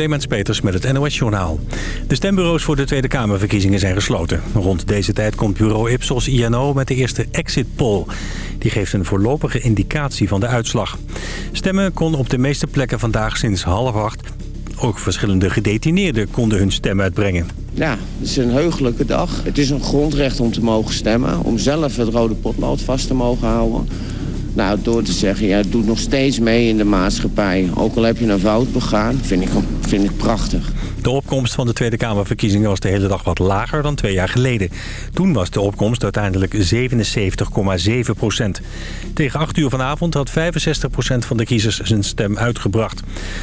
Clemens Peters met het NOS Journaal. De stembureaus voor de Tweede Kamerverkiezingen zijn gesloten. Rond deze tijd komt bureau Ipsos INO met de eerste exit poll. Die geeft een voorlopige indicatie van de uitslag. Stemmen kon op de meeste plekken vandaag sinds half acht. Ook verschillende gedetineerden konden hun stem uitbrengen. Ja, het is een heugelijke dag. Het is een grondrecht om te mogen stemmen. Om zelf het rode potlood vast te mogen houden. Nou, door te zeggen, ja, doe nog steeds mee in de maatschappij. Ook al heb je een fout begaan, vind ik, vind ik prachtig. De opkomst van de Tweede Kamerverkiezingen was de hele dag wat lager dan twee jaar geleden. Toen was de opkomst uiteindelijk 77,7 procent. Tegen 8 uur vanavond had 65 procent van de kiezers zijn stem uitgebracht.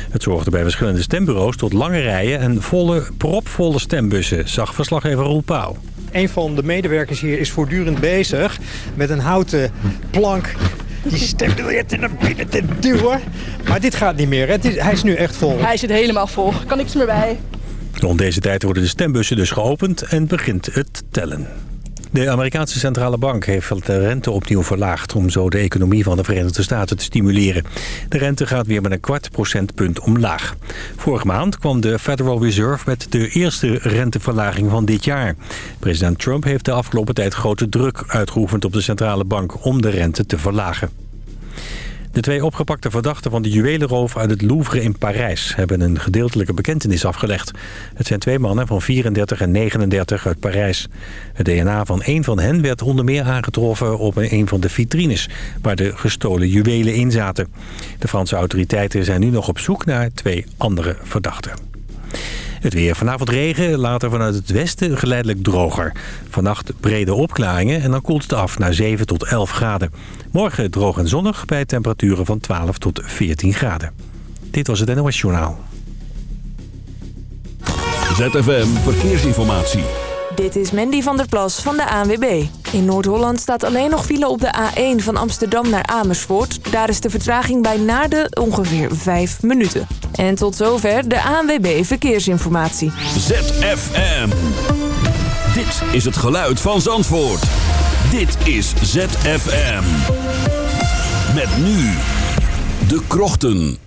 Het zorgde bij verschillende stembureaus tot lange rijen en volle, propvolle stembussen, zag verslaggever Roel Pauw. Een van de medewerkers hier is voortdurend bezig met een houten plank die stembiljetten naar binnen te duwen. Maar dit gaat niet meer. Het is, hij is nu echt vol. Hij zit helemaal vol. Er kan niks meer bij. Rond deze tijd worden de stembussen dus geopend en begint het tellen. De Amerikaanse centrale bank heeft de rente opnieuw verlaagd... om zo de economie van de Verenigde Staten te stimuleren. De rente gaat weer met een kwart procentpunt omlaag. Vorige maand kwam de Federal Reserve met de eerste renteverlaging van dit jaar. President Trump heeft de afgelopen tijd grote druk uitgeoefend op de centrale bank... om de rente te verlagen. De twee opgepakte verdachten van de juwelenroof uit het Louvre in Parijs... hebben een gedeeltelijke bekentenis afgelegd. Het zijn twee mannen van 34 en 39 uit Parijs. Het DNA van één van hen werd onder meer aangetroffen op een van de vitrines... waar de gestolen juwelen in zaten. De Franse autoriteiten zijn nu nog op zoek naar twee andere verdachten. Het weer. Vanavond regen, later vanuit het westen geleidelijk droger. Vannacht brede opklaringen en dan koelt het af naar 7 tot 11 graden. Morgen droog en zonnig bij temperaturen van 12 tot 14 graden. Dit was het NOS Journaal. ZFM Verkeersinformatie. Dit is Mandy van der Plas van de ANWB. In Noord-Holland staat alleen nog file op de A1 van Amsterdam naar Amersfoort. Daar is de vertraging bij Naarden ongeveer 5 minuten. En tot zover de ANWB Verkeersinformatie. ZFM. Dit is het geluid van Zandvoort. Dit is ZFM. Met nu de krochten.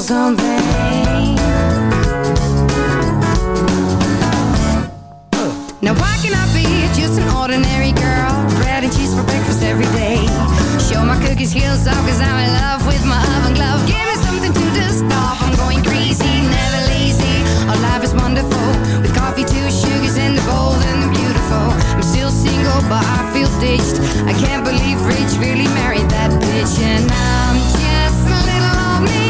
Now why can I be just an ordinary girl? Bread and cheese for breakfast every day. Show my cookie skills off cause I'm in love with my oven glove. Give me something to. I'm going crazy, never lazy. Our life is wonderful. With coffee, two sugars, the and beautiful. I'm still single, but I feel ditched. I can't believe Rich really married that bitch. And I'm just a little old me.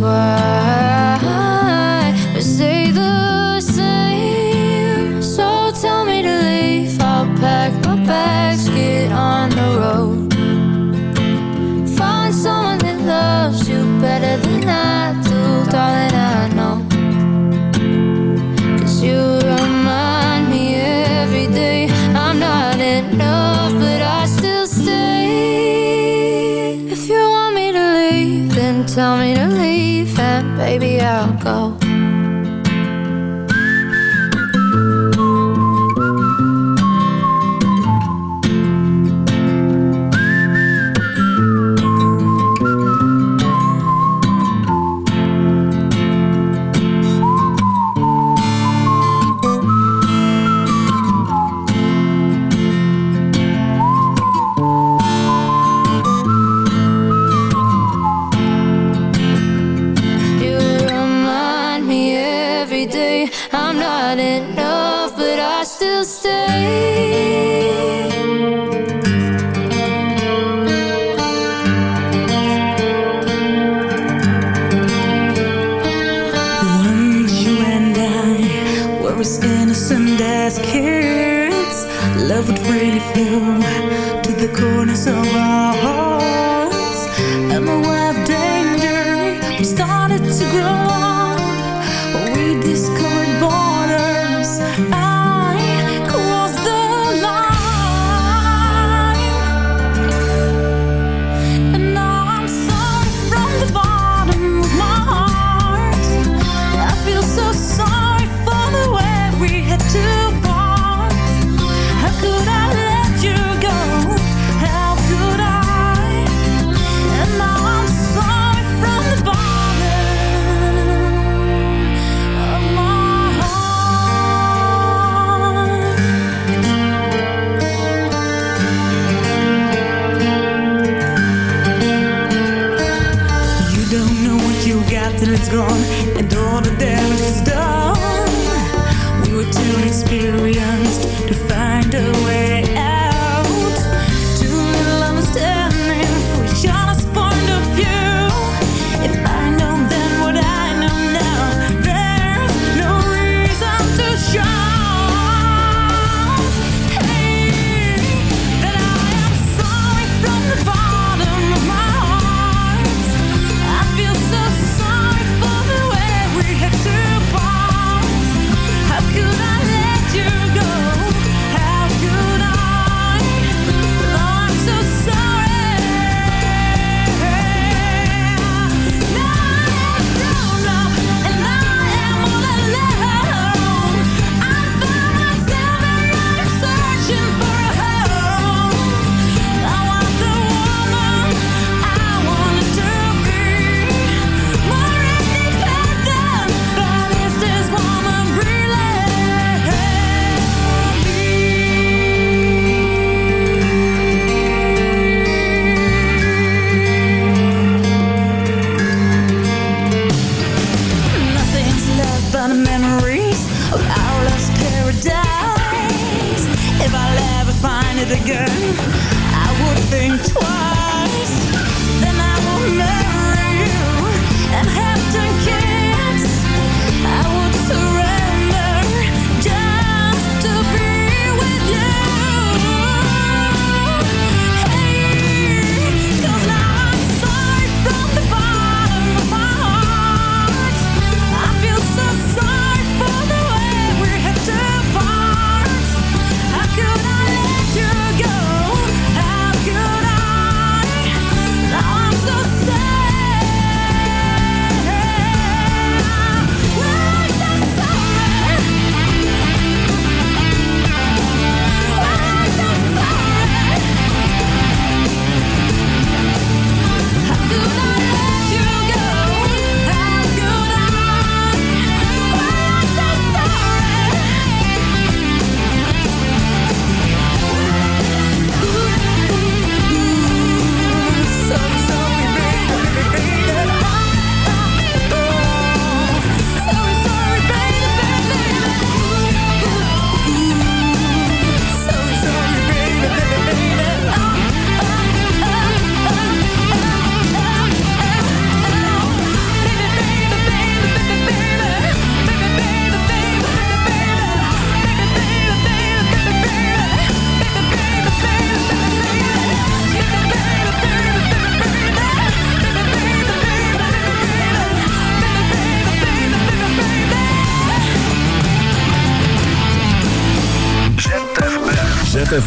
world I'll go. paradise. If I'll ever find it again I would think twice.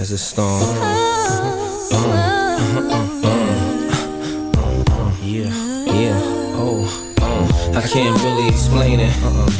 There's a storm. Uh-huh, uh-huh, uh.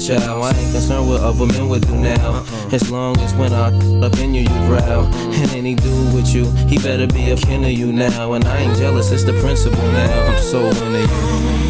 chow. I ain't concerned what other men would do now. Uh-uh. As long as when I up in you, you growl. And any dude with you, he better be a kin of you now. And I ain't jealous, it's the principle now. I'm so into you.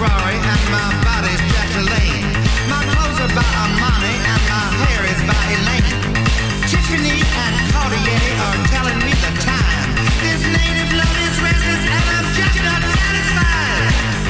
Ferrari and my body's Jack Lane. My clothes are by Armani and my hair is by Elaine. Tiffany and Cartier are telling me the time. This native love is restless and I'm just not satisfied.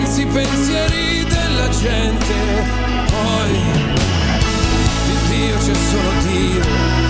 pensi i pensieri della gente, poi di Dio c'è solo Dio.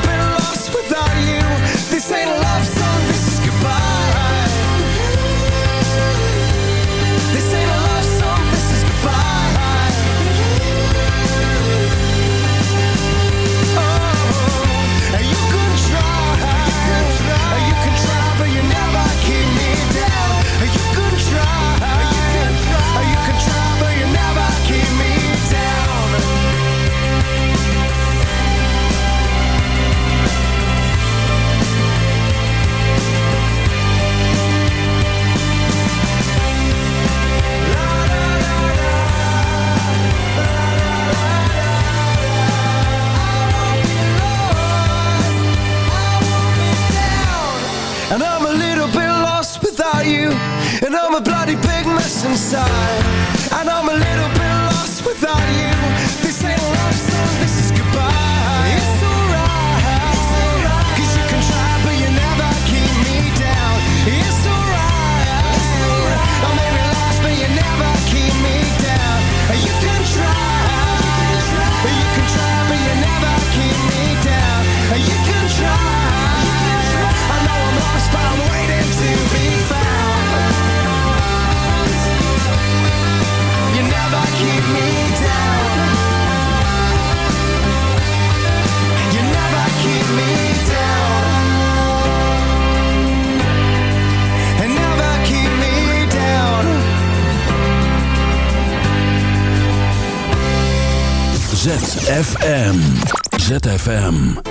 inside ZFM. ZFM.